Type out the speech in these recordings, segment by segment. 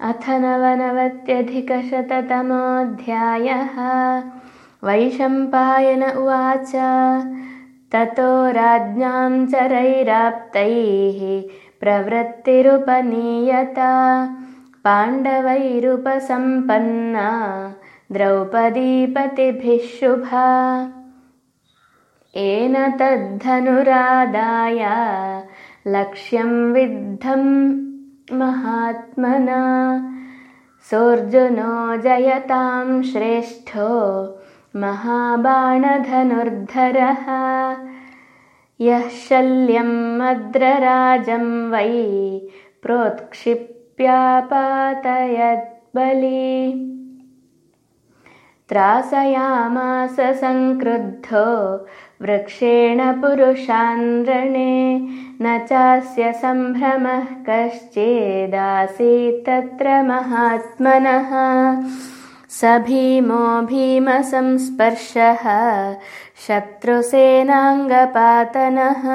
अथ नवनवत्यधिकशततमोऽध्यायः। वैशम्पायन उवाच ततो राज्ञां चरैराप्तैः प्रवृत्तिरुपनीयता पाण्डवैरुपसम्पन्ना द्रौपदीपतिभिः शुभा। येन तद्धनुरादाय लक्ष्यं विद्धम् महात्मना। सोऽर्जुनो जयतां श्रेष्ठो महाबाणधनुर्धरः। यः शल्यम् अद्रराजं वै प्रोत्क्षिप्यापातयद्बली। त्रासयामास सङ्क्रुद्धो वृक्षेण पुरुषान्द्रणे न चास्य सम्भ्रमः कश्चिदासीत् तत्र महात्मनः। स भीमो भीमसंस्पर्शः शत्रुसेनाङ्गपातनः।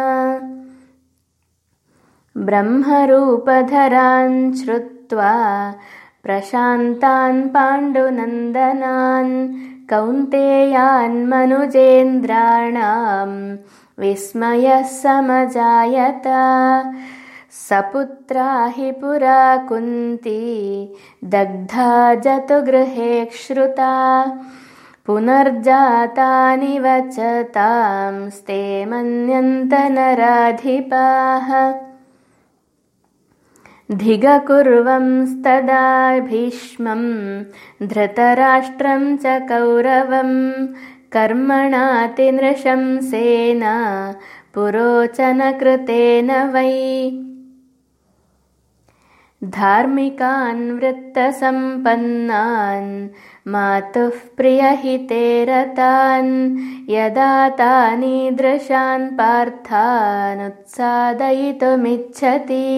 ब्रह्मरूपधरान् श्रुत्वा प्रशान्तान् पाण्डुनन्दनान् कौन्तेयान्मनुजेन्द्राणाम् विस्मयः समजायत। सपुत्रा हि पुरा कुन्ती दग्धा जतुगृहे श्रुता। पुनर्जातानि वचतांस्ते मन्यन्तनराधिपाः धिगकुर्वंस्तदा भीष्मं धृतराष्ट्रं च कौरवं कर्मणातिनृशंसेन पुरोचनकृतेन वै। धार्मिकान् वृत्तसम्पन्नान् मातुः प्रियहिते रतान् यदा तानीदृशान् पार्थानुत्सादयितुमिच्छति